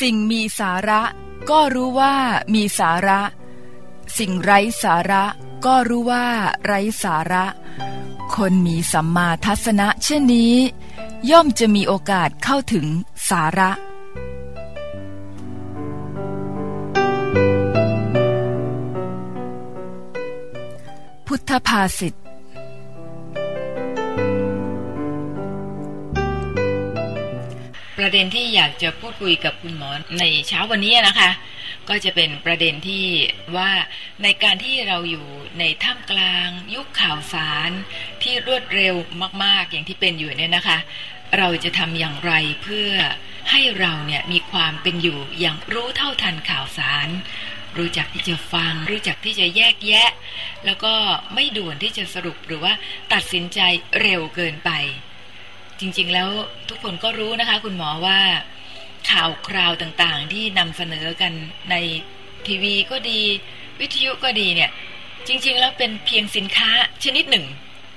สิ่งมีสาระ ก็รู้ว่ามีสาระ สิ่งไร้สาระ ก็รู้ว่าไร้สาระ คนมีสัมมาทัศนะเช่นนี้ ย่อมจะมีโอกาสเข้าถึงสาระพุทธภาษิต ประเด็นที่อยากจะพูดคุยกับคุณหมอในเช้าวันนี้นะคะ ก็จะเป็นประเด็นที่ว่าในการที่เราอยู่ในท่ามกลาง ยุคข่าวสารที่รวดเร็วมาก ๆ อย่างที่เป็นอยู่เนี่ยนะคะ เราจะทำอย่างไรเพื่อให้เราเนี่ยมีความเป็นอยู่อย่างรู้เท่าทันข่าวสาร รู้จักที่จะฟัง รู้จักที่จะแยกแยะ แล้วก็ไม่ด่วนที่จะสรุปหรือว่าตัดสินใจเร็วเกินไป จริง ๆ แล้วทุกคนก็รู้นะคะ คุณหมอว่าข่าวคราวต่างๆ ที่นำเสนอกันในทีวีก็ดีวิทยุก็ดีเนี่ย จริง ๆ แล้วเป็นเพียงสินค้าชนิดหนึ่ง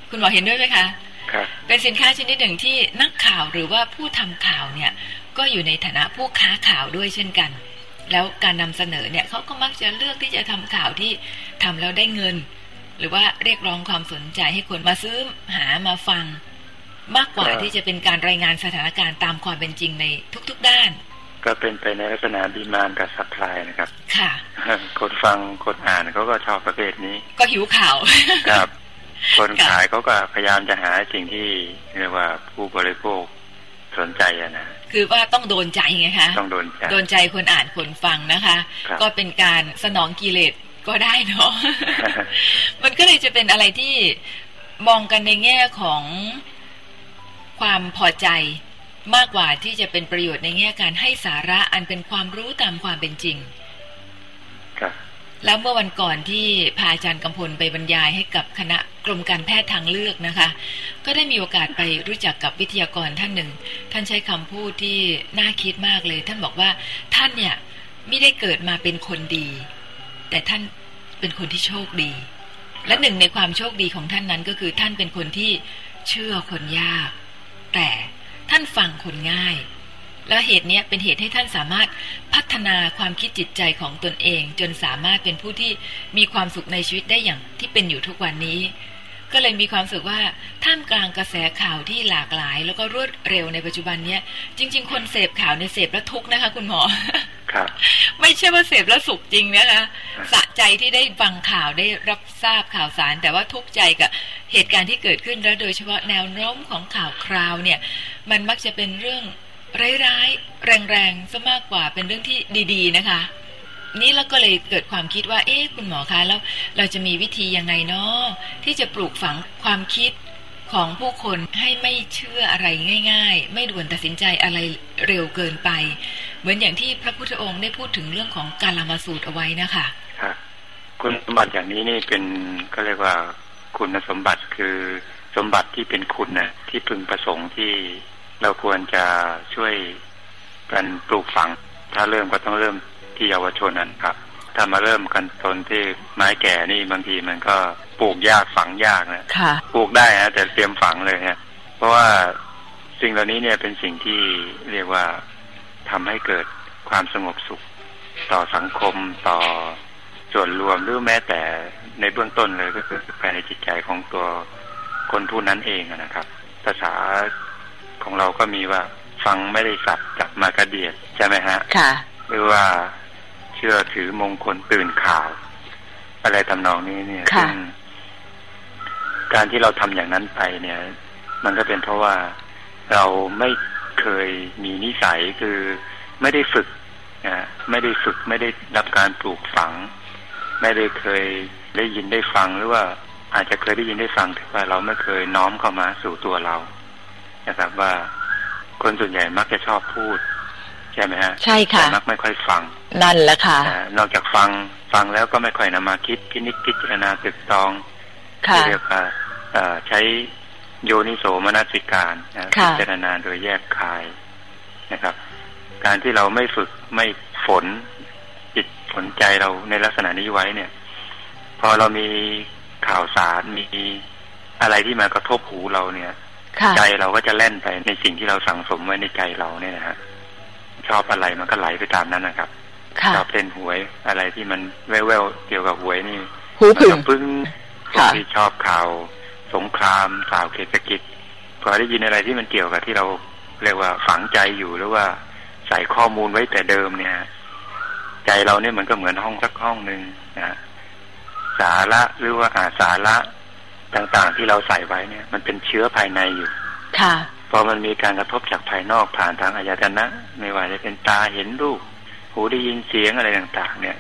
คุณหมอเห็นด้วยไหมคะครับเป็นสินค้าชนิดหนึ่งที่นักข่าวหรือว่าผู้ทำข่าวเนี่ย ก็อยู่ในฐานะผู้ค้าข่าวด้วยเช่นกัน แล้วการนำเสนอเนี่ยเขาก็มักจะเลือกที่จะทำข่าวที่ทำแล้วได้เงิน หรือว่าเรียกร้องความสนใจให้คนมาซื้อหามาฟัง มากกว่าที่จะเป็นการรายงานสถานการณ์ตามความเป็นจริงในทุกๆด้าน ก็เป็นไปในลักษณะดีมานกับสัพพลายนะครับ ค่ะ คนฟังคนอ่านเขาก็ชอบประเภทนี้ ก็หิวข่าวครับ คนขายเขาก็พยายามจะหาสิ่งที่เรียกว่าผู้บริโภคสนใจอะนะคือว่าต้องโดนใจไงคะต้องโดนใจโดนใจคนอ่านคนฟังนะคะ ก็เป็นการสนองกิเลสก็ได้เนาะมันก็เลยจะเป็นอะไรที่มองกันในแง่ของ ความพอใจ มากกว่าที่จะเป็นประโยชน์ในแง่การให้สาระอันเป็นความรู้ตามความเป็นจริงแล้วเมื่อวันก่อนที่พาอาจารย์กำพลไปบรรยายให้กับคณะกรมการแพทย์ทางเลือกนะคะ ก็ได้มีโอกาสไปรู้จักกับวิทยากรท่านหนึ่ง ท่านใช้คำพูดที่น่าคิดมากเลย ท่านบอกว่าท่านเนี่ยไม่ได้เกิดมาเป็นคนดี แต่ท่านเป็นคนที่โชคดี และหนึ่งในความโชคดีของท่านนั้นก็คือท่านเป็นคนที่เชื่อคนยาก แต่ท่านฟังคนง่าย และเหตุนี้เป็นเหตุให้ท่านสามารถพัฒนาความคิดจิตใจของตนเอง จนสามารถเป็นผู้ที่มีความสุขในชีวิตได้อย่างที่เป็นอยู่ทุกวันนี้ ก็เลยมีความสุขว่าท่ามกลางกระแสข่าวที่หลากหลาย แล้วก็รวดเร็วในปัจจุบันเนี้ยจริง ๆ คนเสพข่าวในเสพแล้วทุกนะคะ คุณหมอครับ ไม่ใช่ว่าเสพแล้วสุขจริงนะคะสะ ใจที่ได้ฟังข่าวได้รับทราบข่าวสาร แต่ว่าทุกใจกับเหตุการณ์ที่เกิดขึ้นแล้วโดยเฉพาะแนวโน้มของข่าวคราวเนี่ย มันมักจะเป็นเรื่องร้ายๆแรงๆซะมากกว่าเป็นเรื่องที่ดีๆนะคะ นี่แล้วก็เลยเกิดความคิดว่า เอ๊ะคุณหมอคะแล้วเราจะมีวิธียังไงเนาะที่จะปลูกฝังความคิดของผู้คนให้ไม่เชื่ออะไรง่าย ๆ ไม่ด่วนตัดสินใจอะไรเร็วเกินไป เหมือนอย่างที่พระพุทธองค์ได้พูดถึงเรื่องของการละมาสูตรเอาไว้นะคะ ครับคุณสมบัติอย่างนี้นี่เป็นก็เรียกว่าคุณสมบัติคือสมบัติที่เป็นคุณนะที่พึงประสงค์ที่เราควรจะช่วยกันปลูกฝัง ถ้าเริ่มก็ต้องเริ่มที่เยาวชนนั้นครับ ถ้ามาเริ่มกันตนที่ไม้แก่นี่บางทีมันก็ปลูกยากฝังยากนะปลูกได้ฮะแต่เตรียมฝังเลยฮะเพราะว่าสิ่งเหล่านี้เนี่ยเป็นสิ่งที่เรียกว่าทำให้เกิดความสงบสุข ต่อสังคมต่อ ส่วนรวมหรือแม้แต่ในเบื้องต้นเลยก็คือภายในจิตใจของตัวคนผู้นั้นเองนะครับ ภาษาของเราก็มีว่าฟังไม่ได้สับจับมากระเดียดใช่ไหมฮะค่ะ หรือว่าเชื่อถือมงคลตื่นข่าว อะไรทำนองนี้เนี่ยซึ่งการที่เราทำอย่างนั้นไปเนี่ย มันก็เป็นเพราะว่าเราไม่เคยมีนิสัยคือไม่ได้ฝึกนะไม่ได้ฝึกไม่ได้รับการปลูกฝัง ไม่ได้เคยได้ยินได้ฟังหรือว่าอาจจะเคยได้ยินได้ฟังแต่ว่าเราไม่เคยน้อมเข้ามาสู่ตัวเรา นะครับว่าคนส่วนใหญ่มักจะชอบพูด ใช่ไหมฮะใช่ค่ะมักไม่ค่อยฟัง นั่นแหละค่ะนอกจากฟังฟังแล้วก็ไม่ค่อยนำมาคิดพินิจพิจารณาตึกตองที่เรียกว่าใช้โยนิโสมนสิการพิจารณาโดยแยกคายนะครับ การที่เราไม่ฝึกไม่ฝน จิตฝนใจเราในลักษณะนี้ไว้เนี่ย พอเรามีข่าวสารมีอะไรที่มากระทบหูเราเนี่ยใจเราก็จะแล่นไปในสิ่งที่เราสั่งสมไว้ในใจเราเนี่ยนะฮะชอบอะไรมันก็ไหลไปตามนั้นนะครับค่ะชอบเล่นหวยอะไรที่มันแว่วๆเกี่ยวกับหวยนี่หูผึ่งมันก็ปึ้งคนค่ะที่ชอบข่าว สงครามข่าวเศรษฐกิจพอได้ยินอะไรที่มันเกี่ยวกับที่เราเรียกว่าฝังใจอยู่หรือว่าใส่ข้อมูลไว้แต่เดิมเนี่ยฮะ ใจเราเนี่ยมันก็เหมือนห้องสักห้องหนึ่งนะฮะสาระหรือว่าอาสาระต่างๆที่เราใส่ไว้เนี่ย มันเป็นเชื้อภายในอยู่ ค่ะพอมันมีการกระทบจากภายนอกผ่านทางอายตนะ ไม่ว่าจะเป็นตาเห็นรูปหูได้ยินเสียงอะไรต่างๆ เนี่ย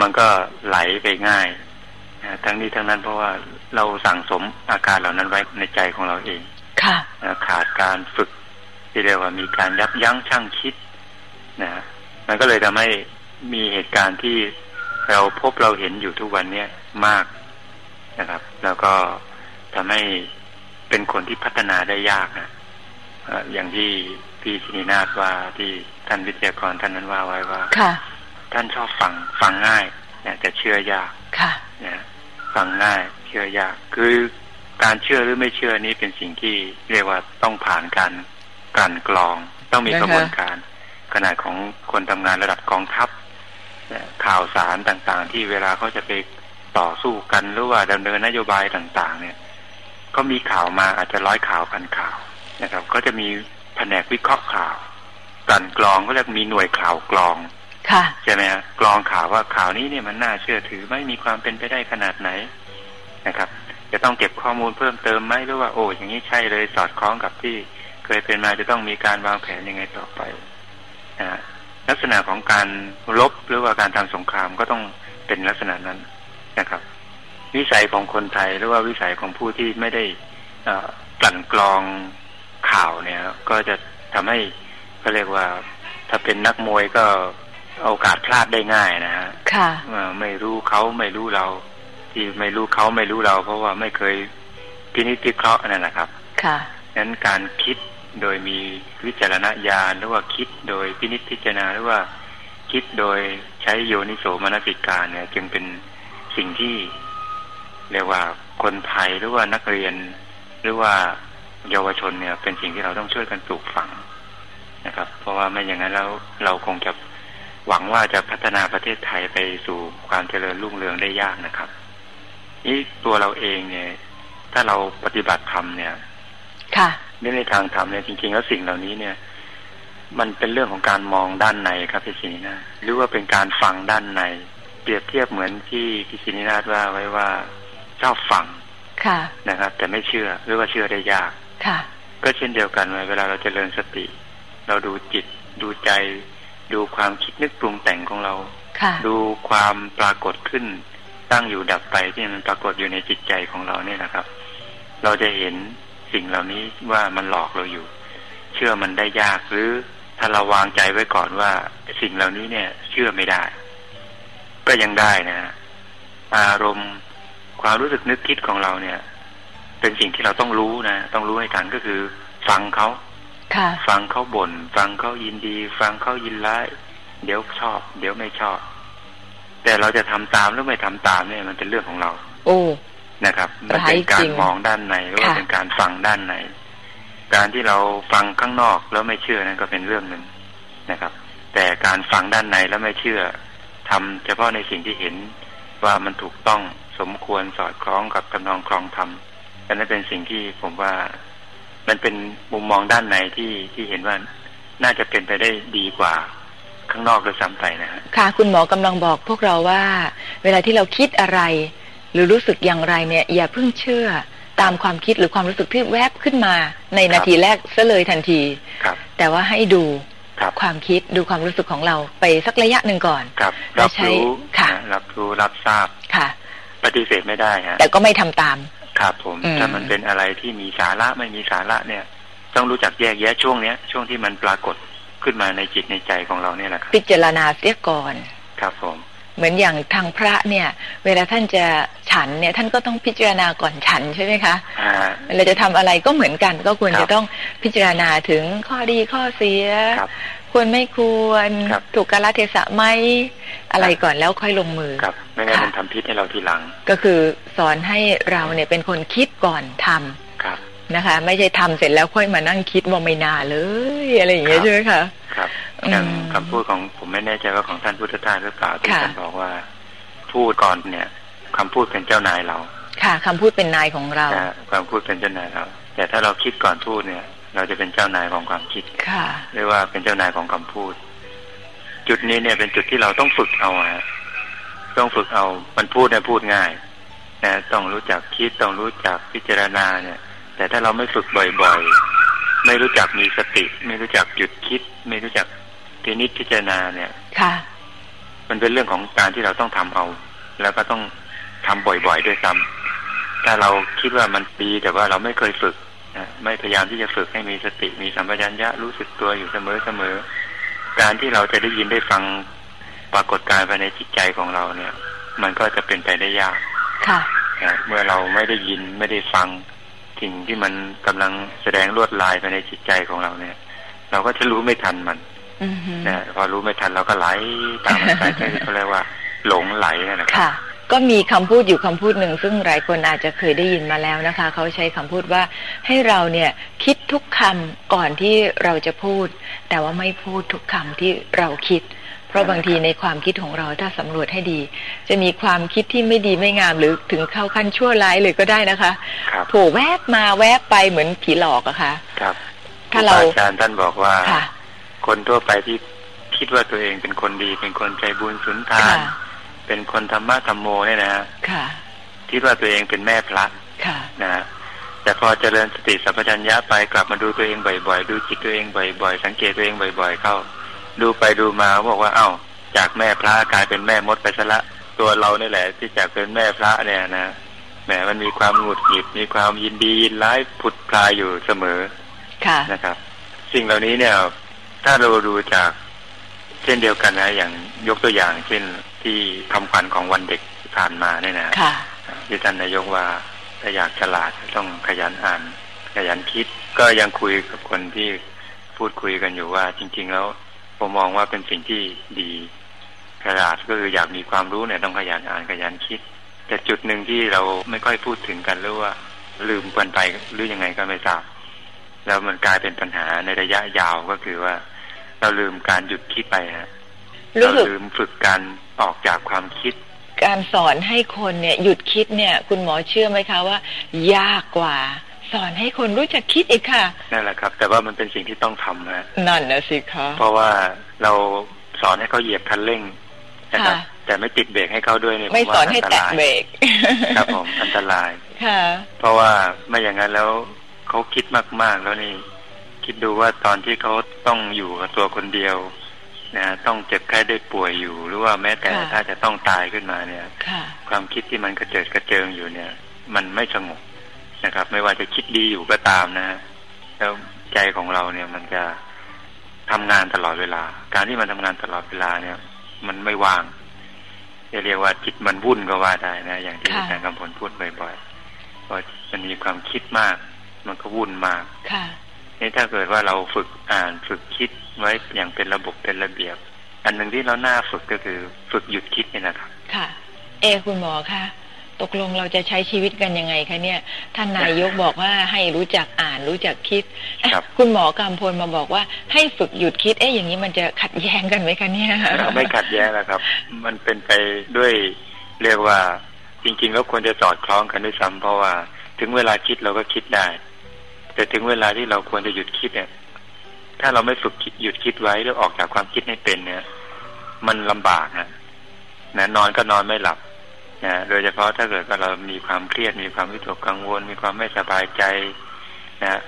มันก็ไหลไปง่ายนะทั้งนี้ทั้งนั้นเพราะว่าเราสั่งสมอาการเหล่านั้นไว้ในใจของเราเอง ค่ะนะขาดการฝึกที่เรียกว่ามีการยับยั้งชั่งคิดนะมันก็เลยทำให้ มีเหตุการณ์ที่เราพบเราเห็นอยู่ทุกวันเนี้ยมากนะครับ แล้วก็ทำให้เป็นคนที่พัฒนาได้ยากนะเอ่ออย่างที่พี่ชินีนาฏว่าที่ท่านวิทยากรท่านนั้นว่าไว้ว่าค่ะ ท่านชอบฟังฟังง่ายนะแต่เชื่อยากค่ะนะฟังง่าย เชื่อยาก คือการเชื่อหรือไม่เชื่อนี้เป็นสิ่งที่เรียกว่าต้องผ่านการกลั่นกรอง ต้องมีนะคะกระบวนการขนาดของคนทำงานระดับกองทัพนะ ข่าวสารต่างๆ ที่เวลาเขาจะไปต่อสู้กันหรือว่าดำเนินนโยบายต่างๆ เนี่ยก็มีข่าวมาอาจจะร้อยข่าวพันข่าวนะครับ ก็จะมีแผนกวิเคราะห์ข่าวกลั่นกรองก็เรียกมีหน่วยข่าวกรองค่ะใช่ไหมฮะกรองข่าวว่าข่าวนี้เนี่ยมันน่าเชื่อถือไหม่มีความเป็นไปได้ขนาดไหนนะครับ จะต้องเก็บข้อมูลเพิ่มเติมไหมหรือว่าโอ้อย่างนี้ใช่เลยสอดคล้องกับที่ เคยเป็นมาจะต้องมีการวางแผนยังไงต่อไปนะฮะ ลักษณะของการลบหรือว่าการทำสงครามก็ต้องเป็นลักษณะนั้นนะครับ วิสัยของคนไทยหรือว่าวิสัยของผู้ที่ไม่ได้เอ่อกลั่นกรองข่าวเนี่ย ก็จะทำให้เขาเรียกว่า ถ้าเป็นนักมวยก็โอกาสพลาดได้ง่ายนะฮะค่ะเอ่อไม่รู้เขาไม่รู้เรา ที่ไม่รู้เขาไม่รู้เรา เพราะว่าไม่เคยพินิจพิเคราะห์นั่นแหละครับ ค่ะนั้นการคิด โดยมีวิจารณญาณหรือว่าคิดโดยพินิจพิจารณาหรือว่าคิดโดยใช้โยนิโสมนสิการเนี่ย จึงเป็นสิ่งที่เรียกว่าคนไทยหรือว่านักเรียน หรือว่าเยาวชนเนี่ย เป็นสิ่งที่เราต้องช่วยกันปลูกฝังนะครับ เพราะว่าไม่อย่างนั้นแล้วเราคงจะหวังว่าจะพัฒนาประเทศไทยไปสู่ความเจริญรุ่งเรืองได้ยากนะครับนี่ตัวเราเองเนี่ย ถ้าเราปฏิบัติธรรมเนี่ย ค่ะ นในทางธรรมเนี่ยจริง ๆ แล้วสิ่งเหล่านี้เนี่ย มันเป็นเรื่องของการมองด้านในครับพี่ศินินาถหรือว่าเป็นการฟังด้านใน เปรียบเทียบเหมือนที่พี่ศินินาถว่าไว้ว่าชอบฟังค่ะนะครับ แต่ไม่เชื่อหรือว่าเชื่อได้ยากค่ะ ก็เช่นเดียวกันเวลาเราจเจริญสติ เราดูจิต ดูใจ ดูความคิดนึกปรุงแต่งของเราค่ะดูความปรากฏขึ้นตั้งอยู่ดับไปที่มันปรากฏอยู่ในจิตใจของเราเนี่ยนะครับ เราจะเห็น สิ่งเหล่านี้ว่ามันหลอกเราอยู่ เชื่อมันได้ยากหรือถ้าเราวางใจไว้ก่อนว่าสิ่งเหล่านี้เนี่ย เชื่อไม่ได้ ก็ยังได้นะฮะอารมณ์ความรู้สึกนึกคิดของเราเนี่ย เป็นสิ่งที่เราต้องรู้นะต้องรู้ให้ทันก็คือ ฟังเขาค่ะฟังเขาบน่น ฟังเขายินดี ฟังเขายินร้ายเดี๋ยวชอบ เดี๋ยวไม่ชอบ แต่เราจะทำตามหรือไม่ทำตามเนี่ยมันเป็นเรื่องของเรา โอ้ นะครับมันเป็นร้ายจริงการมองด้านในหรือว่าค่ะเป็นการฟังด้านในการที่เราฟังข้างนอกแล้วไม่เชื่อนั่นก็เป็นเรื่องหนึ่งนะครับ แต่การฟังด้านในแล้วไม่เชื่อทำเฉพาะในสิ่งที่เห็นว่ามันถูกต้องสมควรสอดคล้องกับทำนองครองธรรมอันนั้นเป็นสิ่งที่ผมว่ามันเป็นมุมมองด้านในที่ที่เห็นว่าน่าจะเป็นไปได้ดีกว่าข้างนอกโดยซ้ำไปนะฮะค่ะ คุณหมอกำลังบอกพวกเราว่า เวลาที่เราคิดอะไร หรือรู้สึกอย่างไรเนี่ย อย่าเพิ่งเชื่อตามความคิดหรือความรู้สึกที่แวบขึ้นมา ในนาทีแรกซะเลยทันทีครับแต่ว่าให้ดูครับความคิดดูความรู้สึกของเราไปสักระยะหนึ่งก่อนครับแล้รัวบใช้รู้ค่ะนะรับรู้รับทราบค่ะ ปฏิเสธไม่ได้ฮะแต่ก็ไม่ทำตามครับผมอืมถ้ามันเป็นอะไรที่มีสาระไม่มีสาระเนี่ย ต้องรู้จักแยกแยะช่วงเนี้ยช่วงที่มันปรากฏขึ้นมาในจิตในใจของเราเนี่ยแหละครับพิจารณาเสียก่อน ครับผม เหมือนอย่างทางพระเนี่ย เวลาท่านจะฉันเนี่ยท่านก็ต้องพิจารณาก่อนฉันใช่ไหมคะอ่าเวลาจะทำอะไรก็เหมือนกัน ก็ควรครับจะต้องพิจารณาถึงข้อดีข้อเสียครับควรไม่ควรครับถูกกาลเทศะไหมอะไรก่อนแล้วค่อยลงมือครับไม่งั้นค่ะมันทำพิษให้เราทีหลัง ก็คือสอนให้เราเนี่ยเป็นคนคิดก่อนทำครับ นะคะ ไม่ใช่ทำเสร็จแล้วค่อยมานั่งคิดว่าไม่น่าเลยอะไรอย่างเงี้ยครับใช่ไหมคะครับอย่างคำพูดของผมไม่แน่ใจว่าของท่านพุทธทาสหรือเปล่าที่ท่านบอกว่าพูดก่อนเนี่ยคำพูดเป็นเจ้านายเรา ค่ะคำพูดเป็นนายของเราความพูดเป็นเจ้านายเราแต่ถ้าเราคิดก่อนพูดเนี่ย เราจะเป็นเจ้านายของความคิดค่ะหรือว่าเป็นเจ้านายของคำพูด จุดนี้เนี่ยเป็นจุดที่เราต้องฝึกเอาฮะต้องฝึกเอา มันพูดเนี่ยพูดง่ายนะต้องรู้จักคิดต้องรู้จักพิจารณาเนี่ย แต่ถ้าเราไม่ฝึกบ่อยๆ ไม่รู้จักมีสติ ไม่รู้จักหยุดคิด ไม่รู้จักพินิจพิจารณาเนี่ย ค่ะ มันเป็นเรื่องของการที่เราต้องทำเอา แล้วก็ต้องทำบ่อยๆด้วยซ้ำถ้าเราคิดว่ามันดีแต่ว่าเราไม่เคยฝึกนะไม่พยายามที่จะฝึกให้มีสติ มีสัมปชัญญะรู้สึกตัวอยู่เสมอๆการที่เราจะได้ยินได้ฟังปรากฏการภายในจิตใจของเราเนี่ย มันก็จะเป็นไปได้ยาก ค่ะ เมื่อเราไม่ได้ยินไม่ได้ฟัง สิ่งที่มันกำลังแสดงลวดลายภายในจิตใจของเราเนี่ย เราก็จะรู้ไม่ทันมันนะพอรู้ไม่ทันเราก็ไหลตามมันไปที่เขาเรียกว่า หลงไหลนะครับก็มีคำพูดอยู่คำพูดหนึ่งซึ่งหลายคนอาจจะเคยได้ยินมาแล้วนะคะ เขาใช้คำพูดว่าให้เราเนี่ย คิดทุกคำก่อนที่เราจะพูด แต่ว่าไม่พูดทุกคำที่เราคิดเพ ราะบางทีในความคิดของเราถ้าสำรวจให้ดี จะมีความคิดที่ไม่ดีไม่งามหรือถึงเข้าขั้นชั่วร้ายเลยก็ได้นะคะโผล่แวบมาแวบไปเหมือนผีหลอกอะคะ่ะ ครับ ถ้าเราอาจารย์ท่านบอกว่าคนทั่วไปที่คิดว่าตัวเองเป็นคนดี เป็นคนใจบุญสุนทาน เป็นคนธรรมะธรรมโมเนี่ยนะค่ะคิดว่าตัวเองเป็นแม่พระค่ะนะฮะแต่พอเจริญสติสัพพัญญะไปกลับมาดูตัวเองบ่อย ๆ ดูจิตตัวเองบ่อย ๆ สังเกตตัวเองบ่อย ๆ เข้า ดูไปดูมาบอกว่า เอ้า จากแม่พระกลายเป็นแม่มดไปซะละ ตัวเรานี่แหละ ที่จากเป็นแม่พระเนี่ยนะแหมมันมีความหงุดหงิดมีความยินดียินร้ายผุดพลายอยู่เสมอค่ะนะครับ สิ่งเหล่านี้เนี่ย ถ้าเราดูจากเช่นเดียวกันนะ อย่างยกตัวอย่าง เช่นที่คำขวัญของวันเด็กที่ผ่านมาเนี่ยนะที่ท่านนายกว่าถ้าอยากฉลาดต้องขยันอ่าน ขยันคิด ก็ยังคุยกับคนที่พูดคุยกันอยู่ว่า จริง ๆ แล้ว ผมมองว่าเป็นสิ่งที่ดีฉลาดก็คืออยากมีความรู้เนี่ยต้องขยันอ่านขยันคิด แต่จุดหนึ่งที่เราไม่ค่อยพูดถึงกันหรือว่า ลืมกันไปหรือยังไงก็ไม่ทราบแล้วมันกลายเป็นปัญหาในระยะยาวก็คือว่า เราลืมการหยุดคิดไปฮะเราลืมฝึกการออกจากความคิด การสอนให้คนเนี่ย หยุดคิดเนี่ย คุณหมอเชื่อไหมคะว่า ยากกว่า สอนให้คนรู้จักคิดอีกค่ะนั่นแหละครับ แต่ว่ามันเป็นสิ่งที่ต้องทำนะนั่นนะสิคะเพราะว่าเราสอนให้เขาเหยียบคันเร่งนะครับแต่ไม่ติดเบรกให้เขาด้วยเนี่ยไม่สอนให้แตะเบรกครับผมอันตรายค่ะ เพราะว่าไม่อย่างนั้นแล้วเขาคิดมากๆแล้วนี่ คิดดูว่าตอนที่เขาต้องอยู่กับตัวคนเดียวนะต้องเจ็บแค่ได้ป่วยอยู่ หรือว่าแม้แต่ถ้าจะต้องตายขึ้นมาเนี่ยความคิดที่มันกระเจิดกระเจิงอยู่เนี่ย มันไม่สงบ นะครับ ไม่ว่าจะคิดดีอยู่ก็ตามนะแล้วใจของเราเนี่ยมันจะทำงานตลอดเวลา การที่มันทำงานตลอดเวลาเนี่ย มันไม่ว่างจะเรียกว่าจิตมันวุ่นก็ว่าได้นะ อย่างที่อาจารย์กำพลพูดบ่อยๆเพราะมันมีความคิดมาก มันก็วุ่นมากนี่ถ้าเกิดว่าเราฝึกอ่านฝึกคิดไว้อย่างเป็นระบบเป็นระเบียบ อันหนึ่งที่เราหน้าฝึกก็คือฝึกหยุดคิดนี่นะครับ ค่ะ เอคุณหมอคะ ตกลงเราจะใช้ชีวิตกันยังไงคะเนี่ย ท่านนายกบอกว่าให้รู้จักอ่านรู้จักคิดคุณหมอกำพลมาบอกว่าให้ฝึกหยุดคิด เอ๊ะอย่างนี้มันจะขัดแย้งกันไหมคะเนี่ยไม่ขัดแย้งนะครับ มันเป็นไปด้วยเรียกว่า จริงๆแล้วควรจะสอดคล้องกันด้วยซ้ำเพราะว่าถึงเวลาคิดเราก็คิดได้ แต่ถึงเวลาที่เราควรจะหยุดคิดเนี่ย ถ้าเราไม่ฝึกหยุดคิดไว้แล้วออกจากความคิดให้เป็นเนี่ย มันลำบากนะนะนอนก็นอนไม่หลับ นะโดยเฉพาะถ้าเกิดว่าเรามีความเครียดมีความวิตกกังวล มีความไม่สบายใจนะ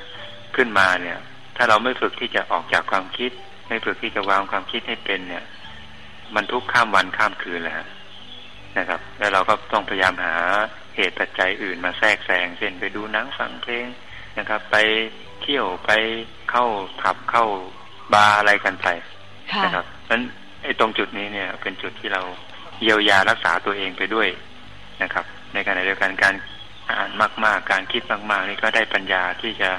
ขึ้นมาเนี่ย ถ้าเราไม่ฝึกที่จะออกจากความคิด ไม่ฝึกที่จะวางความคิดให้เป็นเนี่ย มันทุกข้ามวันข้ามคืนแหละนะครับ แล้วเราก็ต้องพยายามหาเหตุปัจจัยอื่นมาแทรกแซงเช่นไปดูหนังฟังเพลงนะครับ ไปเที่ยวไปเข้าขับเข้าบาร์อะไรกันไปนะครับนั้นไอ้ตรงจุดนี้เนี่ย เป็นจุดที่เรา เยียวยารักษาตัวเองไปด้วยนะครับ ในขณะเดียวกันการอ่านมากๆ การคิดมาก ๆ นี่ก็ได้ปัญญาที่จะ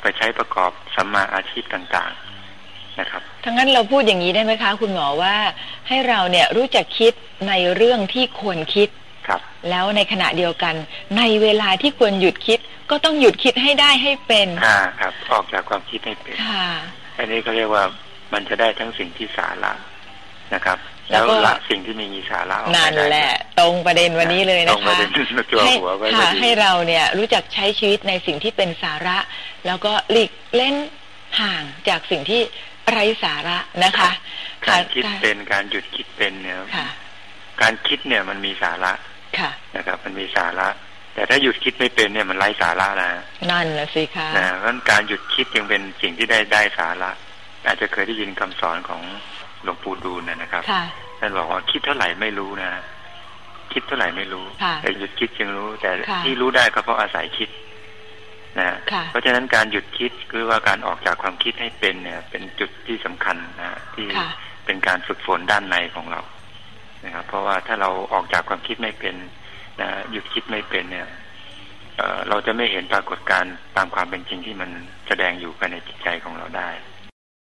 ไปใช้ประกอบสัมมาอาชีพต่าง ๆนะครับทั้งนั้นเราพูดอย่างนี้ได้ไหมคะ คุณหมอว่าให้เราเนี่ยรู้จักคิดในเรื่องที่ควรคิดครับ แล้วในขณะเดียวกันในเวลาที่ควรหยุดคิดก็ต้องหยุดคิดให้ได้ให้เป็นอ่าครับ ออกจากความคิดให้เป็นค่ะอันนี้เขาเรียกว่ามันจะได้ทั้งสิ่งที่สาระนะครับ แล้แล้ววก็ละสิ่งที่ไมมีสาระออกไปนั่นได้แหละ ตรงประเด็นวันนี้เลยตนะรงประคะเด็นตัวให้หัวไว้พอค่ะดีให้เราเนี่ยรู้จักใช้ชีวิตในสิ่งที่เป็นสาระ แล้วก็หลีกเล่นห่างจากสิ่งที่ไร้สาระนะคะการคิดค่ะเป็นการหยุดคิดเป็นเนี่ยค่ะการคิดเนี่ยมันมีสาระค่ะนะครับ มันมีสาระ แต่ถ้าหยุดคิดไม่เป็นเนี่ยมันไร้สาระนะนั่นนะสิคะนะเพราะฉะนั้นการหยุดคิดยังเป็นสิ่งที่ได้ได้สาระ อาจจะเคยได้ยินคำสอนของ หลวงปู่ดูลนะนะครับค่ะท่านบอกว่าคิดเท่าไหร่ไม่รู้นะคิดเท่าไหร่ไม่รู้ค่ะแต่หยุดคิดยังรู้ แต่ค่ะที่รู้ได้ก็เพราะอาศัยคิดนะค่ะเพราะฉะนั้นการหยุดคิดคือว่าการออกจากความคิดให้เป็นเนี่ย เป็นจุดที่สำคัญนะที่ค่ะเป็นการฝึกฝนด้านในของเรานะครับ เพราะว่าถ้าเราออกจากความคิดไม่เป็นนะหยุดคิดไม่เป็นเนี่ยเอ่อเราจะไม่เห็นปรากฏการณ์ตามความเป็นจริงที่มันแสดงอยู่ภายในจิตใจของเราได้